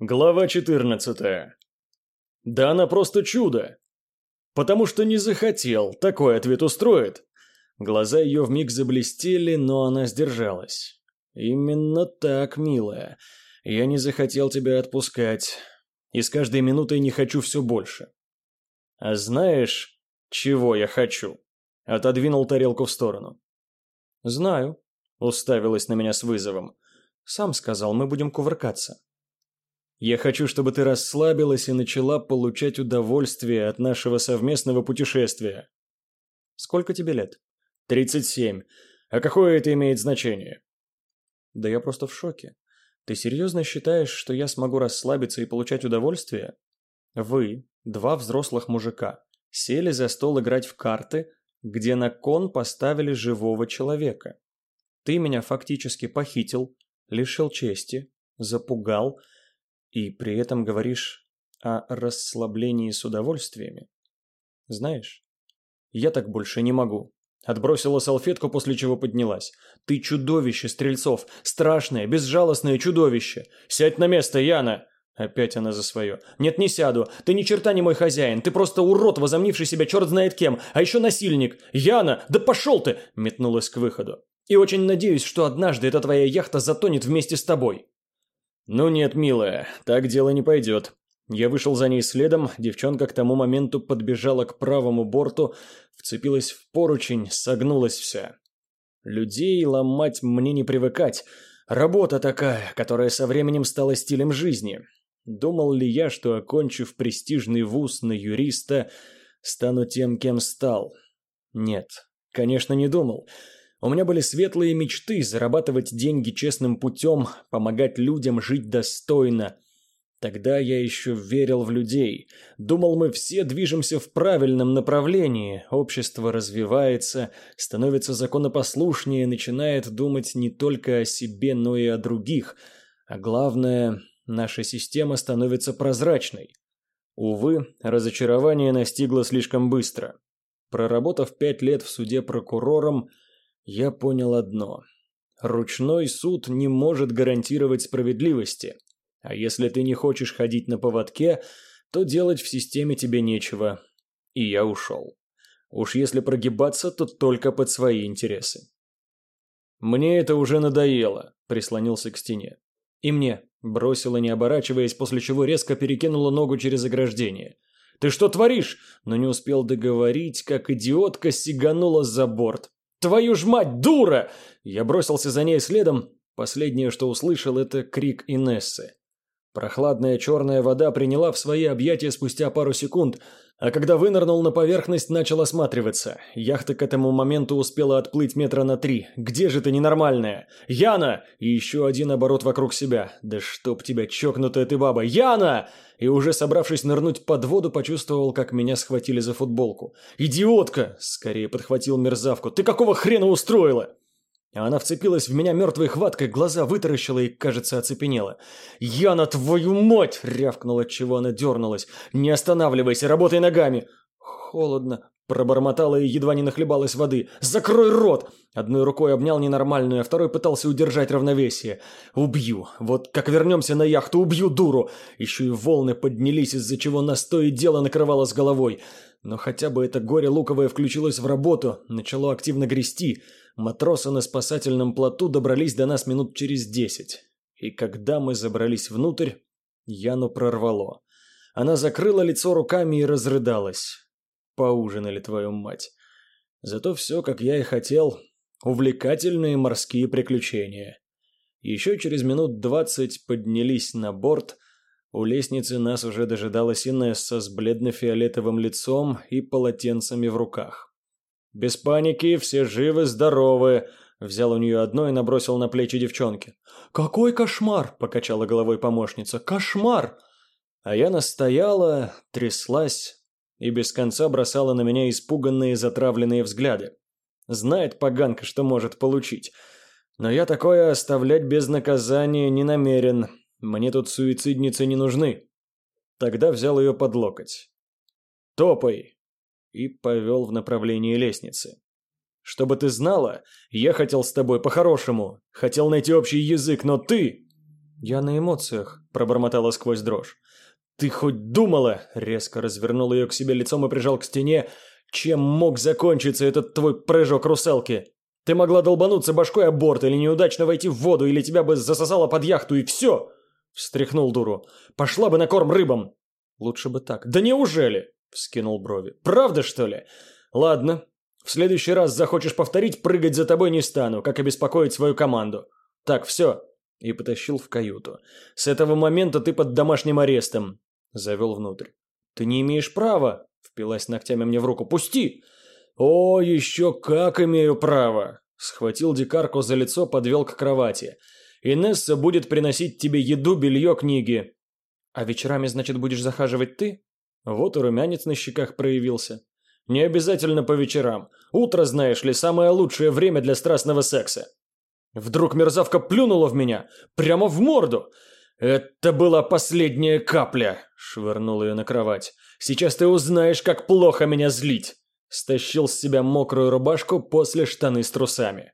Глава 14. Да она просто чудо. Потому что не захотел, такой ответ устроит. Глаза ее вмиг заблестели, но она сдержалась. Именно так, милая. Я не захотел тебя отпускать. И с каждой минутой не хочу все больше. А знаешь, чего я хочу? Отодвинул тарелку в сторону. Знаю. Уставилась на меня с вызовом. Сам сказал, мы будем кувыркаться. Я хочу, чтобы ты расслабилась и начала получать удовольствие от нашего совместного путешествия. Сколько тебе лет? Тридцать семь. А какое это имеет значение? Да я просто в шоке. Ты серьезно считаешь, что я смогу расслабиться и получать удовольствие? Вы, два взрослых мужика, сели за стол играть в карты, где на кон поставили живого человека. Ты меня фактически похитил, лишил чести, запугал и при этом говоришь о расслаблении с удовольствиями. Знаешь, я так больше не могу. Отбросила салфетку, после чего поднялась. «Ты чудовище, Стрельцов! Страшное, безжалостное чудовище! Сядь на место, Яна!» Опять она за свое. «Нет, не сяду. Ты ни черта не мой хозяин. Ты просто урод, возомнивший себя черт знает кем. А еще насильник. Яна, да пошел ты!» Метнулась к выходу. И очень надеюсь, что однажды эта твоя яхта затонет вместе с тобой». «Ну нет, милая, так дело не пойдет». Я вышел за ней следом, девчонка к тому моменту подбежала к правому борту, вцепилась в поручень, согнулась вся. Людей ломать мне не привыкать. Работа такая, которая со временем стала стилем жизни. Думал ли я, что, окончив престижный вуз на юриста, стану тем, кем стал? Нет, конечно, не думал. У меня были светлые мечты зарабатывать деньги честным путем, помогать людям жить достойно. Тогда я еще верил в людей. Думал, мы все движемся в правильном направлении. Общество развивается, становится законопослушнее, начинает думать не только о себе, но и о других. А главное, наша система становится прозрачной. Увы, разочарование настигло слишком быстро. Проработав пять лет в суде прокурором, я понял одно. Ручной суд не может гарантировать справедливости. А если ты не хочешь ходить на поводке, то делать в системе тебе нечего. И я ушел. Уж если прогибаться, то только под свои интересы. «Мне это уже надоело», – прислонился к стене. «И мне», – бросила, не оборачиваясь, после чего резко перекинула ногу через ограждение. «Ты что творишь?» Но не успел договорить, как идиотка сиганула за борт. «Твою ж мать, дура!» Я бросился за ней следом. Последнее, что услышал, это крик Инессы. Прохладная черная вода приняла в свои объятия спустя пару секунд, а когда вынырнул на поверхность, начал осматриваться. Яхта к этому моменту успела отплыть метра на три. «Где же ты, ненормальная?» «Яна!» И еще один оборот вокруг себя. «Да чтоб тебя, чокнутая ты баба!» «Яна!» И уже собравшись нырнуть под воду, почувствовал, как меня схватили за футболку. «Идиотка!» – скорее подхватил мерзавку. «Ты какого хрена устроила?» Она вцепилась в меня мертвой хваткой, глаза вытаращила и, кажется, оцепенела. «Я на твою мать!» — рявкнула, чего она дернулась. «Не останавливайся, работай ногами!» «Холодно!» — пробормотала и едва не нахлебалась воды. «Закрой рот!» Одной рукой обнял ненормальную, а второй пытался удержать равновесие. «Убью! Вот как вернемся на яхту, убью дуру!» Еще и волны поднялись, из-за чего нас то и дело накрывало с головой. Но хотя бы это горе луковое включилось в работу, начало активно грести — матросы на спасательном плоту добрались до нас минут через десять. И когда мы забрались внутрь, Яну прорвало. Она закрыла лицо руками и разрыдалась. Поужинали, твою мать. Зато все, как я и хотел. Увлекательные морские приключения. Еще через минут двадцать поднялись на борт. У лестницы нас уже дожидалась Инесса с бледно-фиолетовым лицом и полотенцами в руках. «Без паники, все живы-здоровы», — взял у нее одно и набросил на плечи девчонки. «Какой кошмар!» — покачала головой помощница. «Кошмар!» А я настояла, тряслась и без конца бросала на меня испуганные затравленные взгляды. Знает поганка, что может получить. Но я такое оставлять без наказания не намерен. Мне тут суицидницы не нужны. Тогда взял ее под локоть. «Топай!» И повел в направлении лестницы. «Чтобы ты знала, я хотел с тобой по-хорошему, хотел найти общий язык, но ты...» «Я на эмоциях», – пробормотала сквозь дрожь. «Ты хоть думала?» – резко развернул ее к себе лицом и прижал к стене. «Чем мог закончиться этот твой прыжок русалки? Ты могла долбануться башкой о борт или неудачно войти в воду, или тебя бы засосало под яхту, и все!» Встряхнул дуру. «Пошла бы на корм рыбам!» «Лучше бы так». «Да неужели?» – вскинул брови. «Правда, что ли? Ладно. В следующий раз захочешь повторить, прыгать за тобой не стану, как обеспокоить свою команду. Так, все». И потащил в каюту. «С этого момента ты под домашним арестом. Завел внутрь. «Ты не имеешь права!» – впилась ногтями мне в руку. «Пусти!» «О, еще как имею право!» Схватил дикарку за лицо, подвел к кровати. «Инесса будет приносить тебе еду, белье, книги». «А вечерами, значит, будешь захаживать ты?» Вот и румянец на щеках проявился. «Не обязательно по вечерам. Утро, знаешь ли, самое лучшее время для страстного секса». Вдруг мерзавка плюнула в меня, прямо в морду. «Это была последняя капля!» – швырнул ее на кровать. «Сейчас ты узнаешь, как плохо меня злить!» Стащил с себя мокрую рубашку после штаны с трусами.